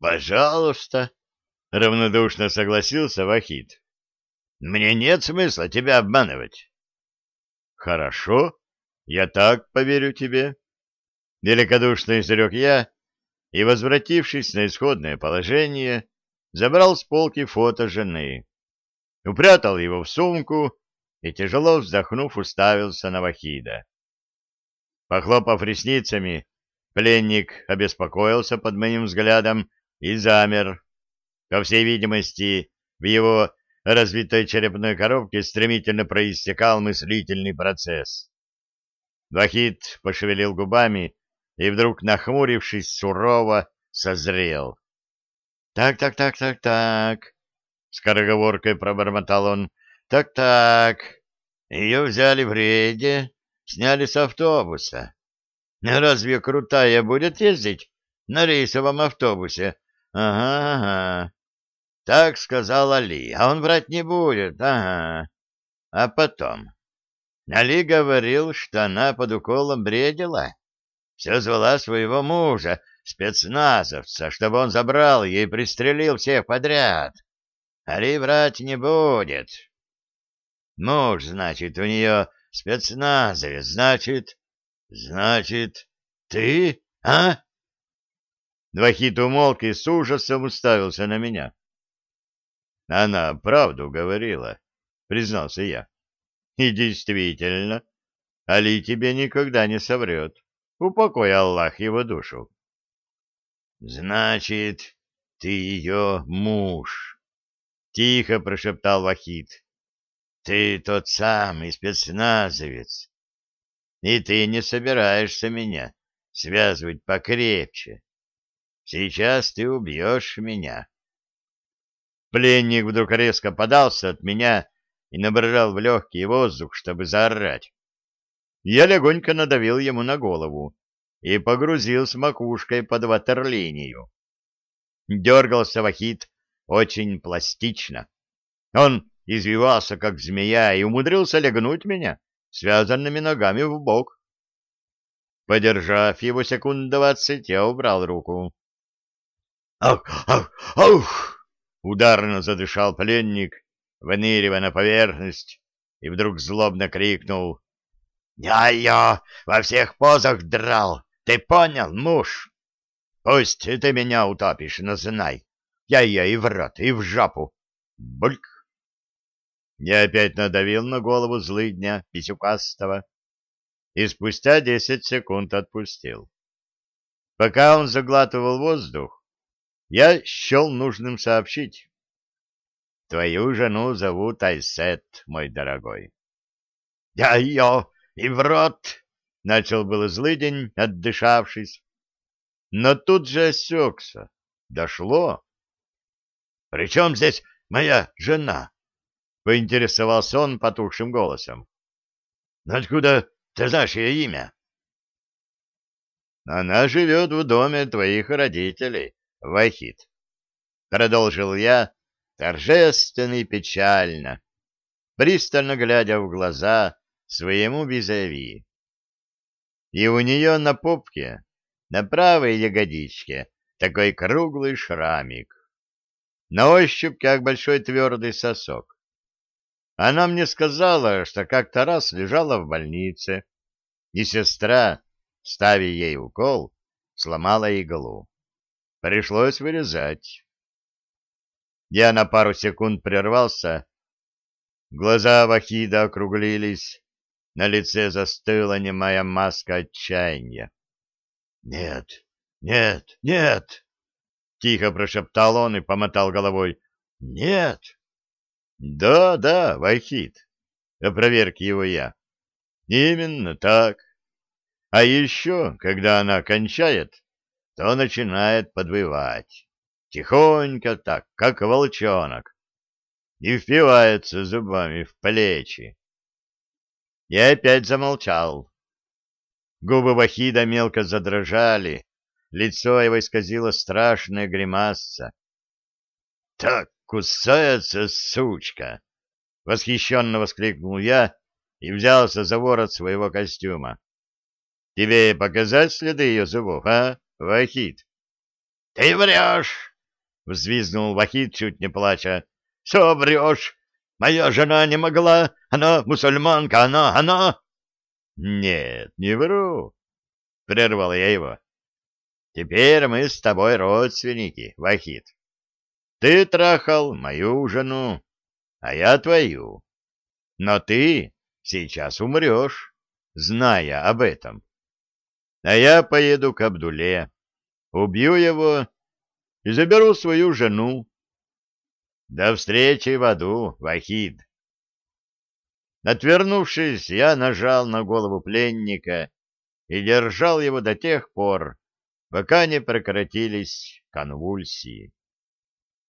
Пожалуйста, — равнодушно согласился Вахид. Мне нет смысла тебя обманывать. Хорошо, я так поверю тебе. Великодушно изрек я и, возвратившись на исходное положение, забрал с полки фото жены, упрятал его в сумку и, тяжело вздохнув, уставился на Вахида. Похлопав ресницами, пленник обеспокоился под моим взглядом и замер. По всей видимости, в его развитой черепной коробке стремительно проистекал мыслительный процесс. Вахид пошевелил губами и вдруг, нахмурившись, сурово созрел. «Так, так, так, так, так», — скороговоркой пробормотал он, «так-так, ее взяли в рейде, сняли с автобуса. Разве крутая будет ездить на рейсовом автобусе? Ага, ага. Так сказал Али, а он врать не будет, ага. А потом... Али говорил, что она под уколом бредила. Все звала своего мужа, спецназовца, чтобы он забрал ее и пристрелил всех подряд. Али врать не будет. Муж, значит, у нее спецназовец, значит... Значит, ты, а? Двахит умолк и с ужасом уставился на меня. Она правду говорила, признался я. И действительно, Али тебе никогда не соврет. Упокой Аллах его душу. Значит, ты ее муж, тихо прошептал Вахид. Ты тот самый спецназовец. И ты не собираешься меня связывать покрепче. Сейчас ты убьешь меня. Пленник вдруг резко подался от меня и набрал в легкий воздух, чтобы заорать. Я легонько надавил ему на голову и погрузил с макушкой под ватерлинию. Дергался Вахит очень пластично. Он извивался, как змея, и умудрился легнуть меня связанными ногами в бок. Подержав его секунд двадцать, я убрал руку. «Ах, ах, ах!» Ударно задышал пленник, выныривая на поверхность, и вдруг злобно крикнул. «Я ее во всех позах драл! Ты понял, муж? Пусть ты меня утопишь, но знай, я ее и в рот, и в жопу! Бульк!» Я опять надавил на голову злыдня Писюкастого и спустя десять секунд отпустил. Пока он заглатывал воздух, я счел нужным сообщить. Твою жену зовут Айсет, мой дорогой. — Я ее и в рот! — начал был злыдень, отдышавшись. Но тут же осекся. Дошло. — При чем здесь моя жена? — поинтересовался он потухшим голосом. — Откуда ты знаешь ее имя? — Она живет в доме твоих родителей, Вахид. Продолжил я торжественно и печально, пристально глядя в глаза своему визави. И у нее на попке, на правой ягодичке, такой круглый шрамик. На ощупь, как большой твердый сосок. Она мне сказала, что как-то раз лежала в больнице, и сестра, ставя ей укол, сломала иглу. Пришлось вырезать. Я на пару секунд прервался. Глаза Вахида округлились. На лице застыла немая маска отчаяния. — Нет, нет, нет! — тихо прошептал он и помотал головой. — Нет! — Да, да, Вахид, — опроверг его я. — Именно так. А еще, когда она кончает, то начинает подвывать. Тихонько так, как волчонок. И впивается зубами в плечи. Я опять замолчал. Губы Вахида мелко задрожали, лицо его исказило страшная гримаса. — Так кусается, сучка! — восхищенно воскликнул я и взялся за ворот своего костюма. — Тебе показать следы ее зубов, а? Вахид. — Ты врешь! — взвизгнул Вахид, чуть не плача. — Все врешь! Моя жена не могла! Она мусульманка! Она! Она! — Нет, не вру! — прервал я его. — Теперь мы с тобой родственники, Вахид. Ты трахал мою жену, а я твою. Но ты сейчас умрешь, зная об этом. А я поеду к Абдуле, убью его и заберу свою жену. До встречи в аду, Вахид. Отвернувшись, я нажал на голову пленника и держал его до тех пор, пока не прекратились конвульсии.